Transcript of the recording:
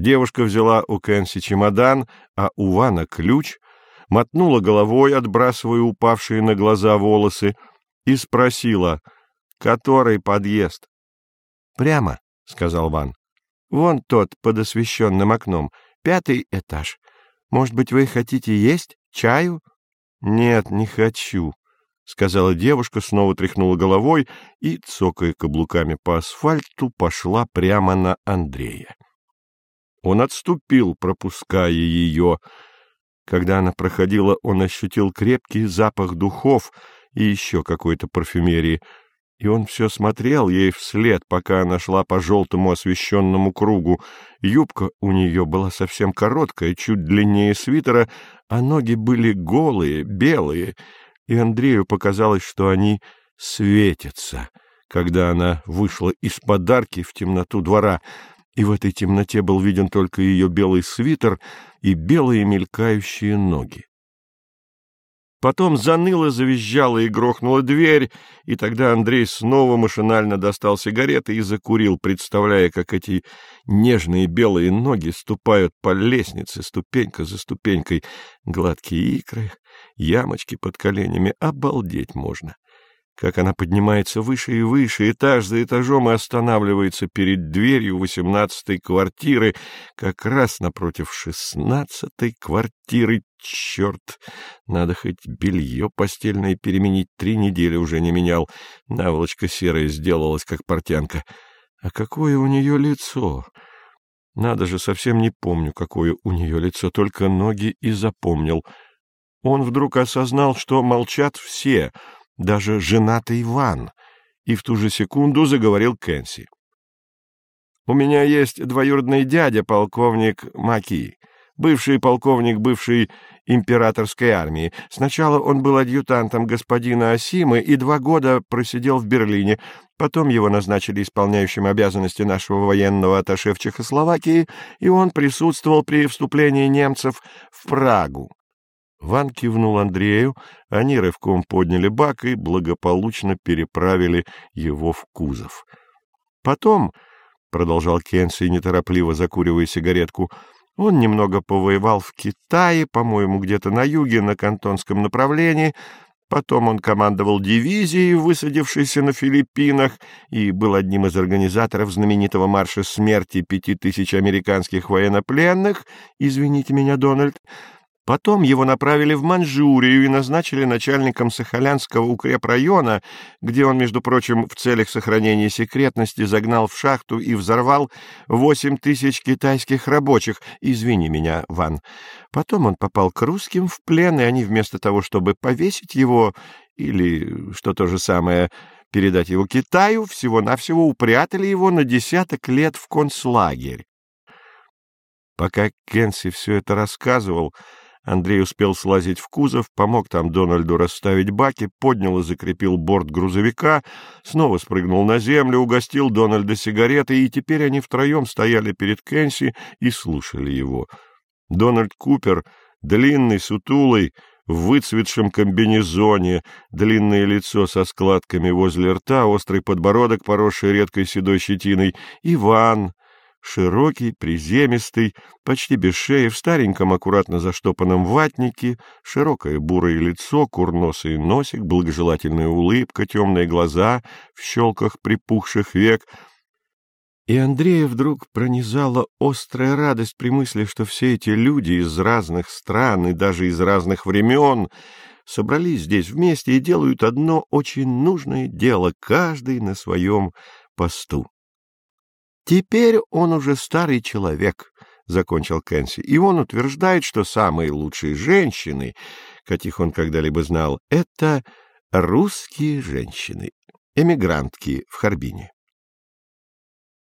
Девушка взяла у Кэнси чемодан, а у Вана ключ, мотнула головой, отбрасывая упавшие на глаза волосы, и спросила, который подъезд. — Прямо, — сказал Ван. — Вон тот под освещенным окном, пятый этаж. Может быть, вы хотите есть? Чаю? — Нет, не хочу, — сказала девушка, снова тряхнула головой и, цокая каблуками по асфальту, пошла прямо на Андрея. Он отступил, пропуская ее. Когда она проходила, он ощутил крепкий запах духов и еще какой-то парфюмерии, и он все смотрел ей вслед, пока она шла по желтому освещенному кругу. Юбка у нее была совсем короткая, чуть длиннее свитера, а ноги были голые, белые, и Андрею показалось, что они светятся, когда она вышла из подарки в темноту двора — и в этой темноте был виден только ее белый свитер и белые мелькающие ноги. Потом заныло, завизжала и грохнула дверь, и тогда Андрей снова машинально достал сигареты и закурил, представляя, как эти нежные белые ноги ступают по лестнице, ступенька за ступенькой, гладкие икры, ямочки под коленями, обалдеть можно как она поднимается выше и выше, этаж за этажом и останавливается перед дверью восемнадцатой квартиры, как раз напротив шестнадцатой квартиры. Черт, надо хоть белье постельное переменить, три недели уже не менял. Наволочка серая сделалась, как портянка. А какое у нее лицо! Надо же, совсем не помню, какое у нее лицо, только ноги и запомнил. Он вдруг осознал, что молчат все — даже женатый Иван, и в ту же секунду заговорил Кэнси. «У меня есть двоюродный дядя, полковник Маки, бывший полковник бывшей императорской армии. Сначала он был адъютантом господина Асимы и два года просидел в Берлине. Потом его назначили исполняющим обязанности нашего военного атташе в Чехословакии, и он присутствовал при вступлении немцев в Прагу. Ван кивнул Андрею, они рывком подняли бак и благополучно переправили его в кузов. Потом, — продолжал Кенси, неторопливо закуривая сигаретку, — он немного повоевал в Китае, по-моему, где-то на юге, на кантонском направлении, Потом он командовал дивизией, высадившейся на Филиппинах, и был одним из организаторов знаменитого марша смерти пяти тысяч американских военнопленных, извините меня, Дональд, Потом его направили в Манчжурию и назначили начальником Сахалянского укрепрайона, где он, между прочим, в целях сохранения секретности загнал в шахту и взорвал восемь тысяч китайских рабочих. Извини меня, Ван. Потом он попал к русским в плен, и они вместо того, чтобы повесить его, или, что то же самое, передать его Китаю, всего-навсего упрятали его на десяток лет в концлагерь. Пока Кенси все это рассказывал, Андрей успел слазить в кузов, помог там Дональду расставить баки, поднял и закрепил борт грузовика, снова спрыгнул на землю, угостил Дональда сигаретой, и теперь они втроем стояли перед Кэнси и слушали его. Дональд Купер, длинный, сутулый, в выцветшем комбинезоне, длинное лицо со складками возле рта, острый подбородок, поросший редкой седой щетиной, Иван, широкий, приземистый, почти без шеи, в стареньком аккуратно заштопанном ватнике, широкое бурое лицо, курносый носик, благожелательная улыбка, темные глаза в щелках припухших век. И Андрея вдруг пронизала острая радость при мысли, что все эти люди из разных стран и даже из разных времен собрались здесь вместе и делают одно очень нужное дело, каждый на своем посту. Теперь он уже старый человек, — закончил Кэнси, — и он утверждает, что самые лучшие женщины, каких он когда-либо знал, — это русские женщины, эмигрантки в Харбине.